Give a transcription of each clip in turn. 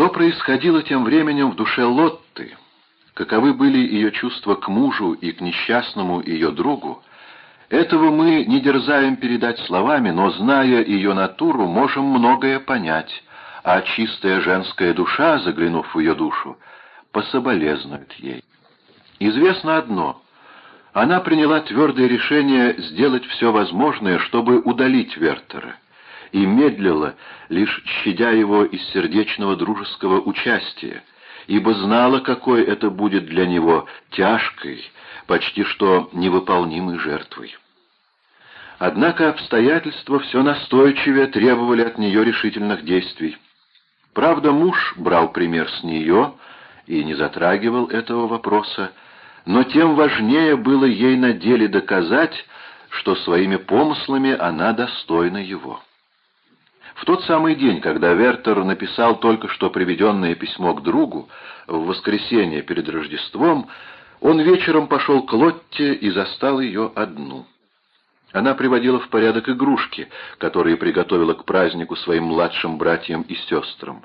Что происходило тем временем в душе Лотты, каковы были ее чувства к мужу и к несчастному ее другу, этого мы не дерзаем передать словами, но, зная ее натуру, можем многое понять, а чистая женская душа, заглянув в ее душу, пособолезнует ей. Известно одно — она приняла твердое решение сделать все возможное, чтобы удалить Вертера, и медлила, лишь щадя его из сердечного дружеского участия, ибо знала, какой это будет для него тяжкой, почти что невыполнимой жертвой. Однако обстоятельства все настойчивее требовали от нее решительных действий. Правда, муж брал пример с нее и не затрагивал этого вопроса, но тем важнее было ей на деле доказать, что своими помыслами она достойна его. В тот самый день, когда Вертер написал только что приведенное письмо к другу, в воскресенье перед Рождеством, он вечером пошел к Лотте и застал ее одну. Она приводила в порядок игрушки, которые приготовила к празднику своим младшим братьям и сестрам.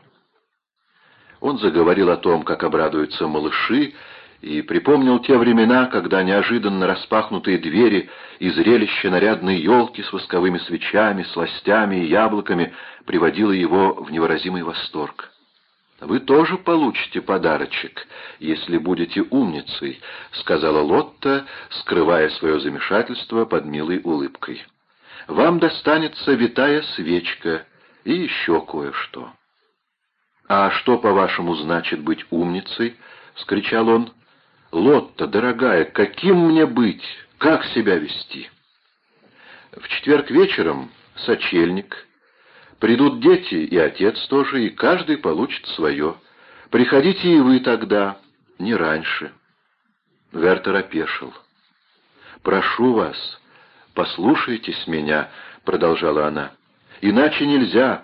Он заговорил о том, как обрадуются малыши, и припомнил те времена, когда неожиданно распахнутые двери и зрелище нарядной елки с восковыми свечами, сластями и яблоками приводило его в невыразимый восторг. «Вы тоже получите подарочек, если будете умницей», — сказала Лотта, скрывая свое замешательство под милой улыбкой. «Вам достанется витая свечка и еще кое-что». «А что, по-вашему, значит быть умницей?» — вскричал он. «Лотта, дорогая, каким мне быть? Как себя вести?» В четверг вечером сочельник. Придут дети и отец тоже, и каждый получит свое. Приходите и вы тогда, не раньше. Вертер опешил. «Прошу вас, послушайтесь меня», — продолжала она. «Иначе нельзя.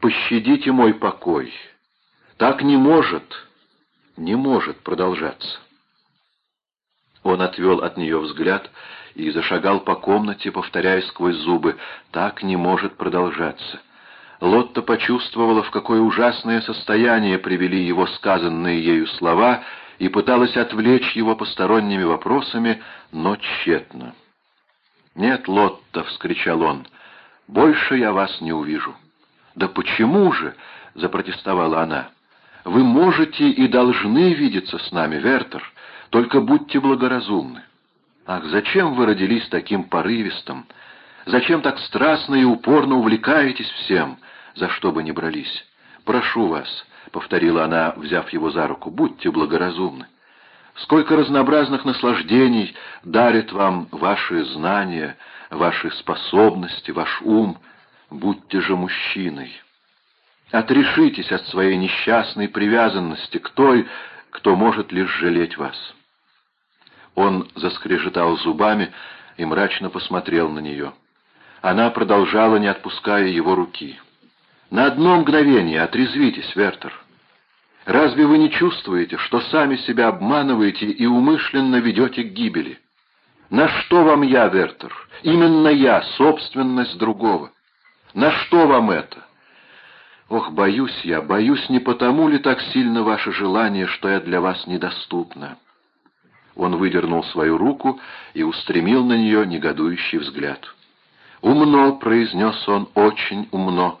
Пощадите мой покой. Так не может, не может продолжаться». Он отвел от нее взгляд и зашагал по комнате, повторяя сквозь зубы «Так не может продолжаться». Лотта почувствовала, в какое ужасное состояние привели его сказанные ею слова, и пыталась отвлечь его посторонними вопросами, но тщетно. «Нет, Лотта!» — вскричал он. «Больше я вас не увижу». «Да почему же?» — запротестовала она. «Вы можете и должны видеться с нами, Вертер. Только будьте благоразумны. Ах, зачем вы родились таким порывистым? Зачем так страстно и упорно увлекаетесь всем, за что бы ни брались? Прошу вас, — повторила она, взяв его за руку, — будьте благоразумны. Сколько разнообразных наслаждений дарят вам ваши знания, ваши способности, ваш ум. Будьте же мужчиной. Отрешитесь от своей несчастной привязанности к той, кто может лишь жалеть вас. Он заскрежетал зубами и мрачно посмотрел на нее. Она продолжала, не отпуская его руки. «На одно мгновение отрезвитесь, Вертер. Разве вы не чувствуете, что сами себя обманываете и умышленно ведете к гибели? На что вам я, Вертер? Именно я, собственность другого. На что вам это? Ох, боюсь я, боюсь, не потому ли так сильно ваше желание, что я для вас недоступна?» Он выдернул свою руку и устремил на нее негодующий взгляд. «Умно», — произнес он, — «очень умно.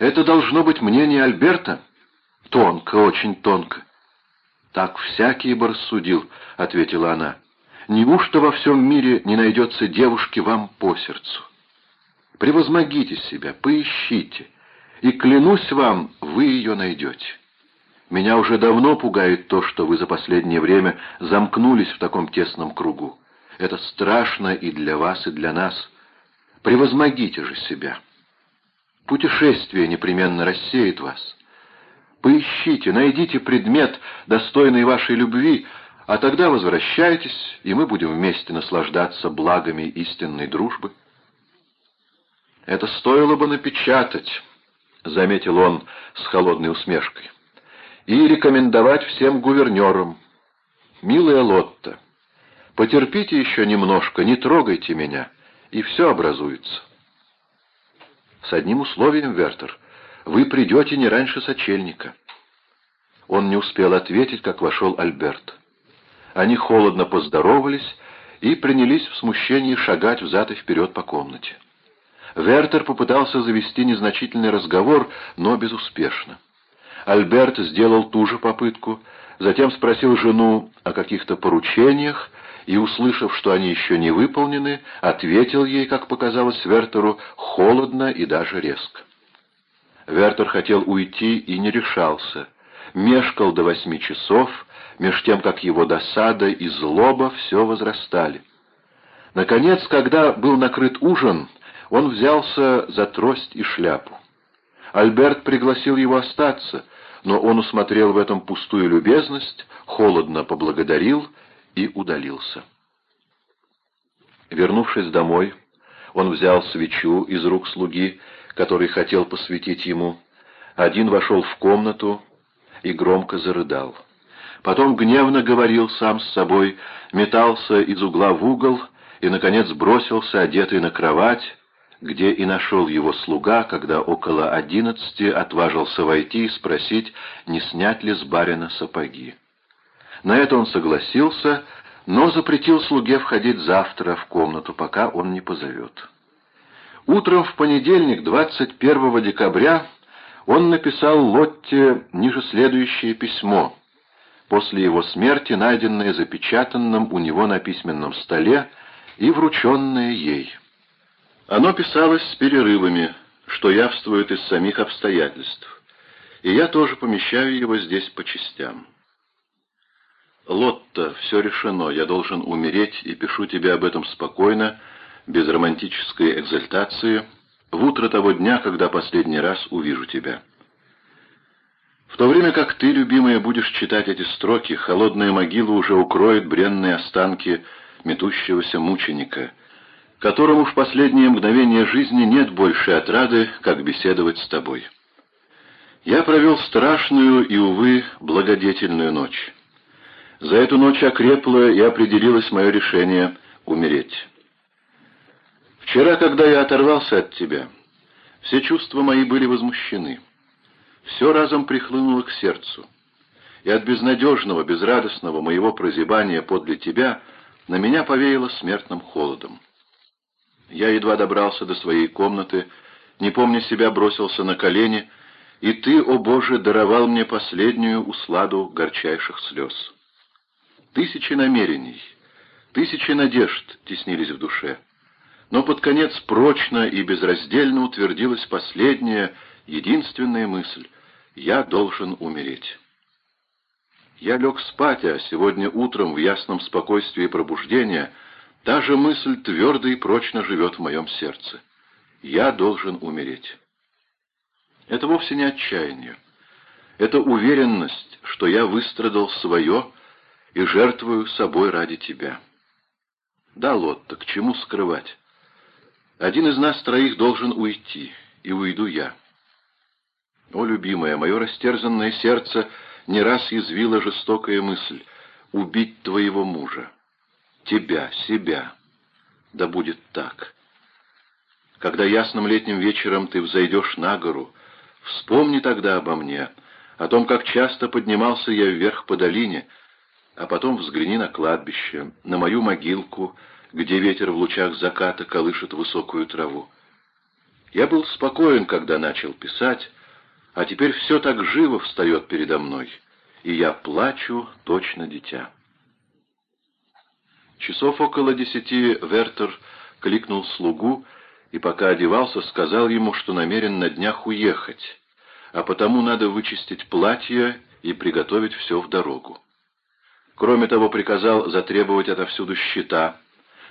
Это должно быть мнение Альберта?» «Тонко, очень тонко». «Так всякий бы рассудил», — ответила она. «Неужто во всем мире не найдется девушки вам по сердцу? Превозмогите себя, поищите, и, клянусь вам, вы ее найдете». Меня уже давно пугает то, что вы за последнее время замкнулись в таком тесном кругу. Это страшно и для вас, и для нас. Превозмогите же себя. Путешествие непременно рассеет вас. Поищите, найдите предмет, достойный вашей любви, а тогда возвращайтесь, и мы будем вместе наслаждаться благами истинной дружбы. Это стоило бы напечатать, — заметил он с холодной усмешкой и рекомендовать всем гувернерам. «Милая Лотта, потерпите еще немножко, не трогайте меня, и все образуется». «С одним условием, Вертер, вы придете не раньше сочельника». Он не успел ответить, как вошел Альберт. Они холодно поздоровались и принялись в смущении шагать взад и вперед по комнате. Вертер попытался завести незначительный разговор, но безуспешно. Альберт сделал ту же попытку, затем спросил жену о каких-то поручениях и, услышав, что они еще не выполнены, ответил ей, как показалось Вертеру, холодно и даже резко. Вертер хотел уйти и не решался. Мешкал до восьми часов, меж тем, как его досада и злоба все возрастали. Наконец, когда был накрыт ужин, он взялся за трость и шляпу. Альберт пригласил его остаться, но он усмотрел в этом пустую любезность, холодно поблагодарил и удалился. Вернувшись домой, он взял свечу из рук слуги, который хотел посвятить ему. Один вошел в комнату и громко зарыдал. Потом гневно говорил сам с собой, метался из угла в угол и, наконец, бросился, одетый на кровать, где и нашел его слуга, когда около одиннадцати отважился войти и спросить, не снять ли с барина сапоги. На это он согласился, но запретил слуге входить завтра в комнату, пока он не позовет. Утром в понедельник, 21 декабря, он написал Лотте ниже следующее письмо, после его смерти найденное запечатанным у него на письменном столе и врученное ей. Оно писалось с перерывами, что явствует из самих обстоятельств, и я тоже помещаю его здесь по частям. «Лотта, все решено, я должен умереть, и пишу тебе об этом спокойно, без романтической экзальтации, в утро того дня, когда последний раз увижу тебя. В то время как ты, любимая, будешь читать эти строки, холодная могила уже укроет бренные останки метущегося мученика, которому в последнее мгновение жизни нет больше отрады, как беседовать с тобой. Я провел страшную и, увы, благодетельную ночь. За эту ночь окрепло и определилось мое решение умереть. Вчера, когда я оторвался от тебя, все чувства мои были возмущены. Все разом прихлынуло к сердцу. И от безнадежного, безрадостного моего прозябания подле тебя на меня повеяло смертным холодом. Я едва добрался до своей комнаты, не помня себя, бросился на колени, и ты, о Боже, даровал мне последнюю усладу горчайших слез. Тысячи намерений, тысячи надежд теснились в душе. Но под конец прочно и безраздельно утвердилась последняя, единственная мысль — я должен умереть. Я лег спать, а сегодня утром в ясном спокойствии пробуждения та же мысль твердо и прочно живет в моем сердце. Я должен умереть. Это вовсе не отчаяние. Это уверенность, что я выстрадал свое — и жертвую собой ради тебя. Да, Лотта, к чему скрывать? Один из нас троих должен уйти, и уйду я. О, любимая, мое растерзанное сердце не раз язвила жестокая мысль — убить твоего мужа. Тебя, себя. Да будет так. Когда ясным летним вечером ты взойдешь на гору, вспомни тогда обо мне, о том, как часто поднимался я вверх по долине — а потом взгляни на кладбище, на мою могилку, где ветер в лучах заката колышет высокую траву. Я был спокоен, когда начал писать, а теперь все так живо встает передо мной, и я плачу точно дитя. Часов около десяти Вертер кликнул слугу и, пока одевался, сказал ему, что намерен на днях уехать, а потому надо вычистить платье и приготовить все в дорогу. Кроме того, приказал затребовать отовсюду счета,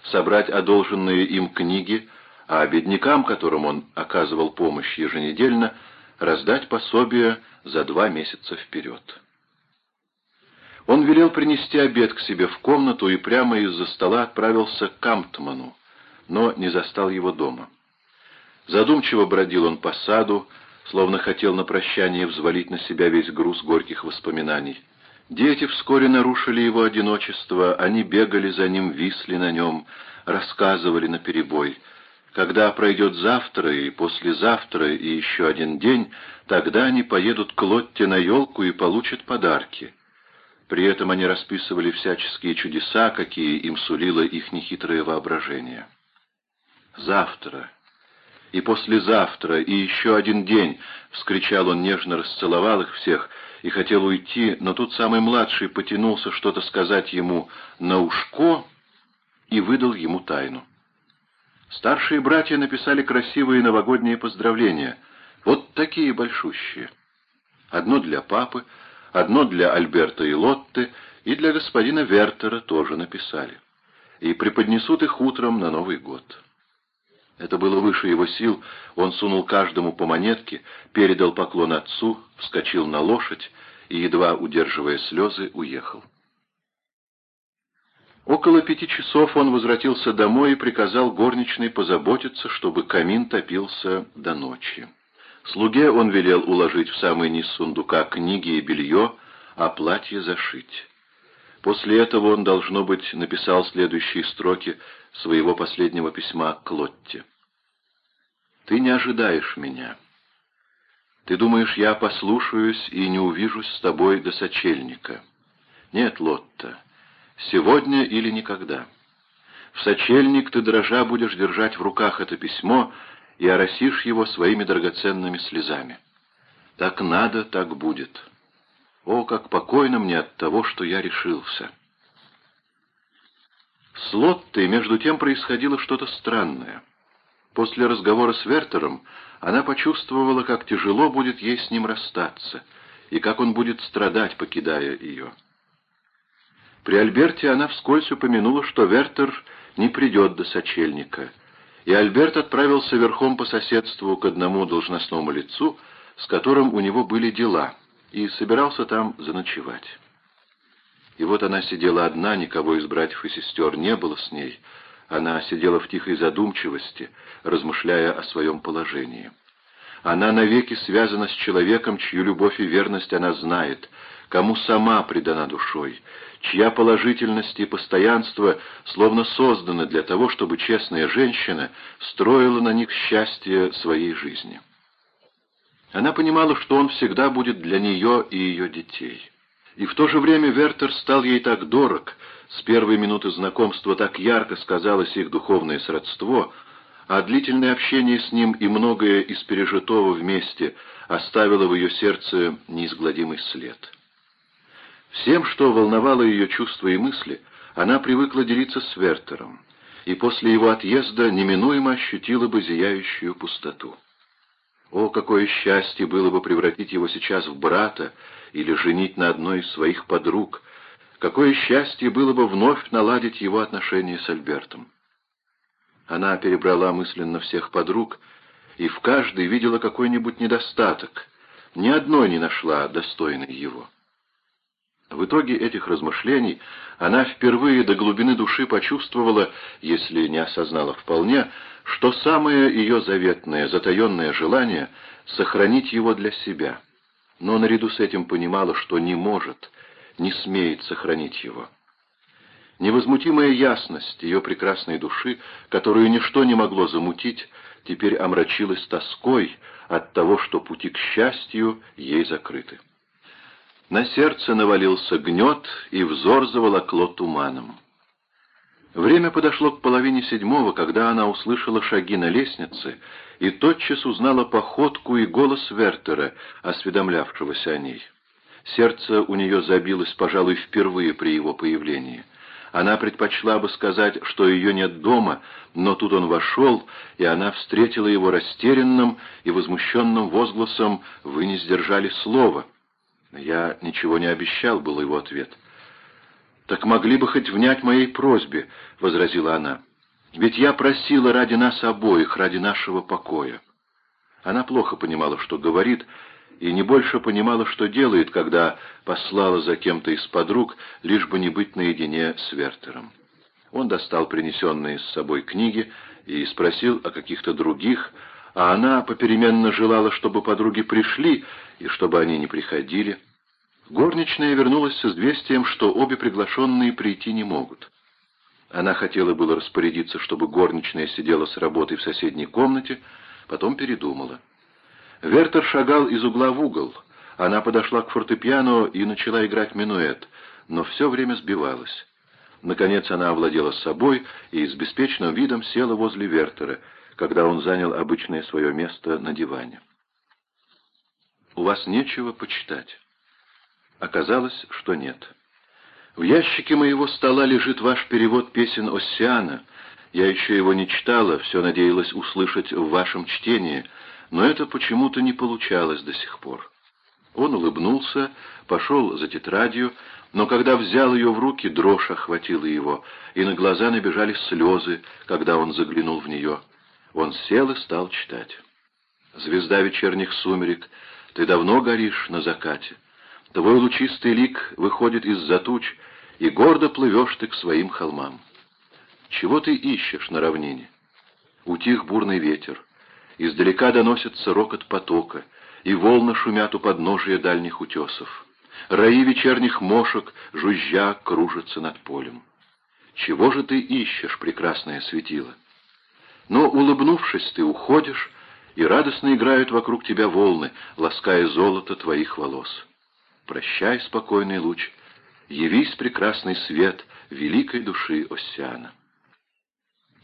собрать одолженные им книги, а беднякам, которым он оказывал помощь еженедельно, раздать пособие за два месяца вперед. Он велел принести обед к себе в комнату и прямо из-за стола отправился к Камптману, но не застал его дома. Задумчиво бродил он по саду, словно хотел на прощание взвалить на себя весь груз горьких воспоминаний. Дети вскоре нарушили его одиночество, они бегали за ним, висли на нем, рассказывали наперебой. Когда пройдет завтра и послезавтра и еще один день, тогда они поедут к Лотте на елку и получат подарки. При этом они расписывали всяческие чудеса, какие им сулило их нехитрое воображение. «Завтра и послезавтра и еще один день!» — вскричал он, нежно расцеловал их всех и хотел уйти, но тут самый младший потянулся что-то сказать ему на ушко и выдал ему тайну. Старшие братья написали красивые новогодние поздравления, вот такие большущие. Одно для папы, одно для Альберта и Лотты, и для господина Вертера тоже написали. И преподнесут их утром на Новый год. Это было выше его сил, он сунул каждому по монетке, передал поклон отцу, вскочил на лошадь и, едва удерживая слезы, уехал. Около пяти часов он возвратился домой и приказал горничной позаботиться, чтобы камин топился до ночи. Слуге он велел уложить в самый низ сундука книги и белье, а платье зашить. После этого он, должно быть, написал следующие строки своего последнего письма к Лотте. «Ты не ожидаешь меня. Ты думаешь, я послушаюсь и не увижусь с тобой до сочельника. Нет, Лотта, Сегодня или никогда. В сочельник ты, дрожа, будешь держать в руках это письмо и оросишь его своими драгоценными слезами. Так надо, так будет. О, как покойно мне от того, что я решился. С Лоттой, между тем, происходило что-то странное. После разговора с Вертером она почувствовала, как тяжело будет ей с ним расстаться, и как он будет страдать, покидая ее. При Альберте она вскользь упомянула, что Вертер не придет до сочельника, и Альберт отправился верхом по соседству к одному должностному лицу, с которым у него были дела, и собирался там заночевать. И вот она сидела одна, никого из братьев и сестер не было с ней. Она сидела в тихой задумчивости, размышляя о своем положении. Она навеки связана с человеком, чью любовь и верность она знает, кому сама предана душой, чья положительность и постоянство словно созданы для того, чтобы честная женщина строила на них счастье своей жизни. Она понимала, что он всегда будет для нее и ее детей. И в то же время Вертер стал ей так дорог, с первой минуты знакомства так ярко сказалось их духовное сродство, а длительное общение с ним и многое из пережитого вместе оставило в ее сердце неизгладимый след. Всем, что волновало ее чувства и мысли, она привыкла делиться с Вертером, и после его отъезда неминуемо ощутила бы зияющую пустоту. О, какое счастье было бы превратить его сейчас в брата или женить на одной из своих подруг! Какое счастье было бы вновь наладить его отношения с Альбертом! Она перебрала мысленно всех подруг и в каждой видела какой-нибудь недостаток, ни одной не нашла достойной его. В итоге этих размышлений она впервые до глубины души почувствовала, если не осознала вполне, что самое ее заветное, затаенное желание — сохранить его для себя. Но наряду с этим понимала, что не может, не смеет сохранить его. Невозмутимая ясность ее прекрасной души, которую ничто не могло замутить, теперь омрачилась тоской от того, что пути к счастью ей закрыты. На сердце навалился гнет, и взор заволокло туманом. Время подошло к половине седьмого, когда она услышала шаги на лестнице и тотчас узнала походку и голос Вертера, осведомлявшегося о ней. Сердце у нее забилось, пожалуй, впервые при его появлении. Она предпочла бы сказать, что ее нет дома, но тут он вошел, и она встретила его растерянным и возмущенным возгласом «Вы не сдержали слова». «Я ничего не обещал», — был его ответ. «Так могли бы хоть внять моей просьбе», — возразила она. «Ведь я просила ради нас обоих, ради нашего покоя». Она плохо понимала, что говорит, и не больше понимала, что делает, когда послала за кем-то из подруг, лишь бы не быть наедине с Вертером. Он достал принесенные с собой книги и спросил о каких-то других, а она попеременно желала, чтобы подруги пришли, и чтобы они не приходили. Горничная вернулась с известием, что обе приглашенные прийти не могут. Она хотела было распорядиться, чтобы горничная сидела с работой в соседней комнате, потом передумала. Вертер шагал из угла в угол. Она подошла к фортепиано и начала играть минуэт, но все время сбивалась. Наконец она овладела собой и с беспечным видом села возле Вертера, когда он занял обычное свое место на диване. «У вас нечего почитать». Оказалось, что нет. В ящике моего стола лежит ваш перевод песен Оссиана. Я еще его не читала, все надеялась услышать в вашем чтении, но это почему-то не получалось до сих пор. Он улыбнулся, пошел за тетрадью, но когда взял ее в руки, дрожь охватила его, и на глаза набежали слезы, когда он заглянул в нее. Он сел и стал читать. «Звезда вечерних сумерек, ты давно горишь на закате. Твой лучистый лик выходит из-за туч, и гордо плывешь ты к своим холмам. Чего ты ищешь на равнине? Утих бурный ветер, издалека доносится рокот потока, и волны шумят у подножия дальних утесов. Раи вечерних мошек, жужжа, кружатся над полем. Чего же ты ищешь, прекрасное светило? Но, улыбнувшись, ты уходишь, и радостно играют вокруг тебя волны, лаская золото твоих волос. Прощай, спокойный луч, явись прекрасный свет великой души Оссиана.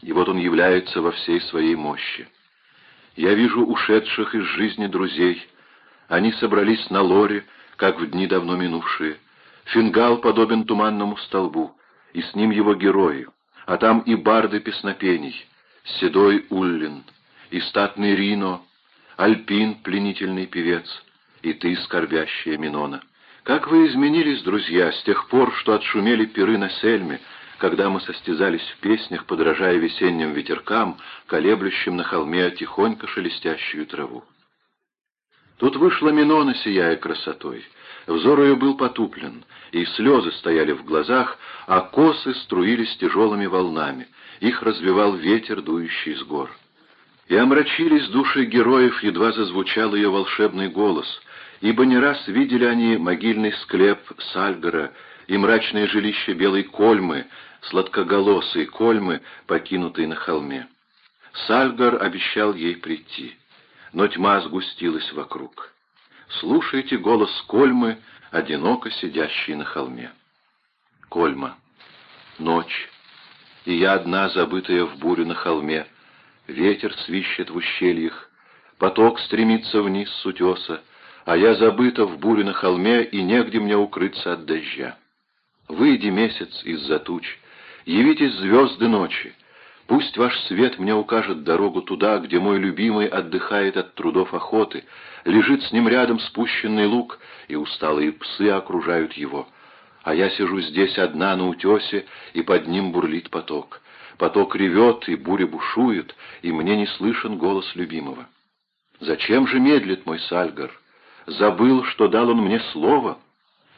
И вот он является во всей своей мощи. Я вижу ушедших из жизни друзей. Они собрались на лоре, как в дни давно минувшие. Фингал подобен туманному столбу, и с ним его герои, а там и барды песнопений, седой Уллин, и статный Рино, Альпин, пленительный певец, и ты, скорбящая Минона. Как вы изменились, друзья, с тех пор, что отшумели пиры на Сельме, когда мы состязались в песнях, подражая весенним ветеркам, колеблющим на холме тихонько шелестящую траву. Тут вышла Минона, сияя красотой. Взор ее был потуплен, и слезы стояли в глазах, а косы струились тяжелыми волнами. Их развивал ветер, дующий с гор. И омрачились души героев, едва зазвучал ее волшебный голос — ибо не раз видели они могильный склеп Сальгора и мрачное жилище белой Кольмы, сладкоголосой Кольмы, покинутой на холме. Сальгар обещал ей прийти, но тьма сгустилась вокруг. Слушайте голос Кольмы, одиноко сидящей на холме. Кольма. Ночь. И я одна, забытая в бурю на холме. Ветер свищет в ущельях. Поток стремится вниз с утеса а я забыта в буре на холме, и негде мне укрыться от дождя. Выйди, месяц, из-за туч, явитесь звезды ночи, пусть ваш свет мне укажет дорогу туда, где мой любимый отдыхает от трудов охоты, лежит с ним рядом спущенный лук, и усталые псы окружают его, а я сижу здесь одна на утесе, и под ним бурлит поток. Поток ревет, и буря бушует, и мне не слышен голос любимого. Зачем же медлит мой Сальгар? Забыл, что дал он мне слово.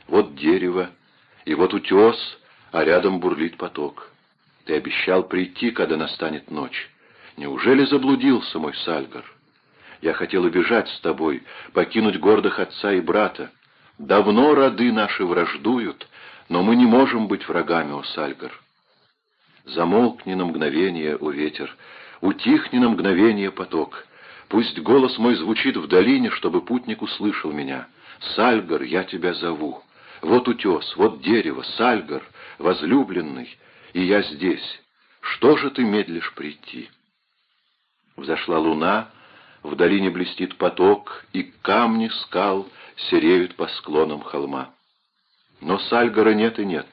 Вот дерево, и вот утес, а рядом бурлит поток. Ты обещал прийти, когда настанет ночь. Неужели заблудился мой Сальгар? Я хотел убежать с тобой, покинуть гордых отца и брата. Давно роды наши враждуют, но мы не можем быть врагами, о Сальгар. Замолкни на мгновение, о ветер, утихни на мгновение поток. Пусть голос мой звучит в долине, чтобы путник услышал меня. Сальгар, я тебя зову. Вот утес, вот дерево, Сальгар, возлюбленный, и я здесь. Что же ты медлишь прийти? Взошла луна, в долине блестит поток, и камни скал сереют по склонам холма. Но Сальгара нет и нет.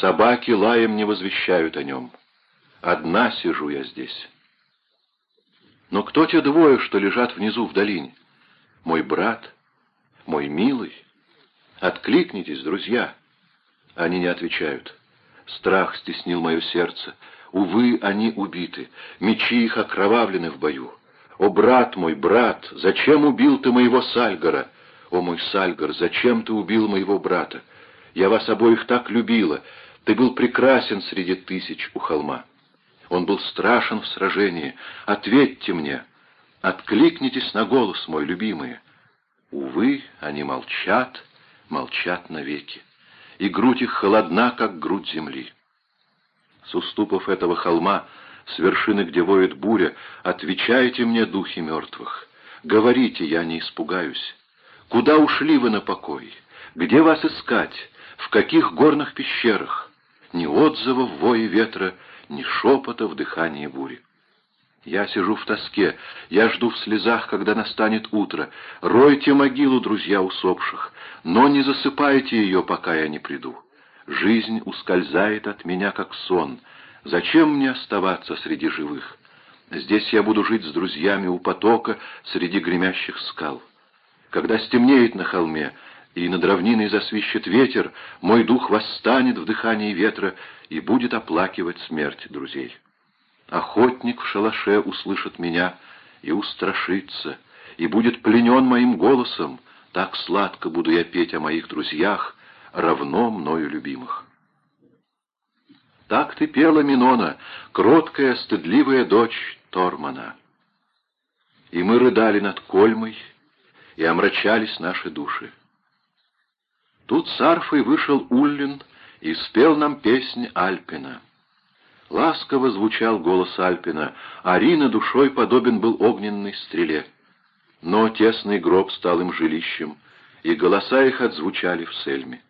Собаки лаем не возвещают о нем. Одна сижу я здесь. Но кто те двое, что лежат внизу в долине? Мой брат, мой милый. Откликнитесь, друзья. Они не отвечают. Страх стеснил мое сердце. Увы, они убиты. Мечи их окровавлены в бою. О, брат мой, брат, зачем убил ты моего Сальгара? О, мой Сальгар, зачем ты убил моего брата? Я вас обоих так любила. Ты был прекрасен среди тысяч у холма. Он был страшен в сражении. Ответьте мне, откликнитесь на голос мой, любимые. Увы, они молчат, молчат навеки, и грудь их холодна, как грудь земли. С уступов этого холма, с вершины, где воет буря, отвечайте мне, духи мертвых. Говорите, я не испугаюсь. Куда ушли вы на покой? Где вас искать? В каких горных пещерах? Ни отзыва в вое ветра, ни шепота в дыхании бури. Я сижу в тоске, я жду в слезах, когда настанет утро. Ройте могилу, друзья усопших, но не засыпайте ее, пока я не приду. Жизнь ускользает от меня, как сон. Зачем мне оставаться среди живых? Здесь я буду жить с друзьями у потока среди гремящих скал. Когда стемнеет на холме, и над равниной засвищет ветер, мой дух восстанет в дыхании ветра и будет оплакивать смерть друзей. Охотник в шалаше услышит меня и устрашится, и будет пленен моим голосом, так сладко буду я петь о моих друзьях, равно мною любимых. Так ты пела, Минона, кроткая, стыдливая дочь Тормана. И мы рыдали над Кольмой, и омрачались наши души. Тут с арфой вышел Уллин и спел нам песнь Альпина. Ласково звучал голос Альпина, Арина душой подобен был огненной стреле. Но тесный гроб стал им жилищем, и голоса их отзвучали в сельме.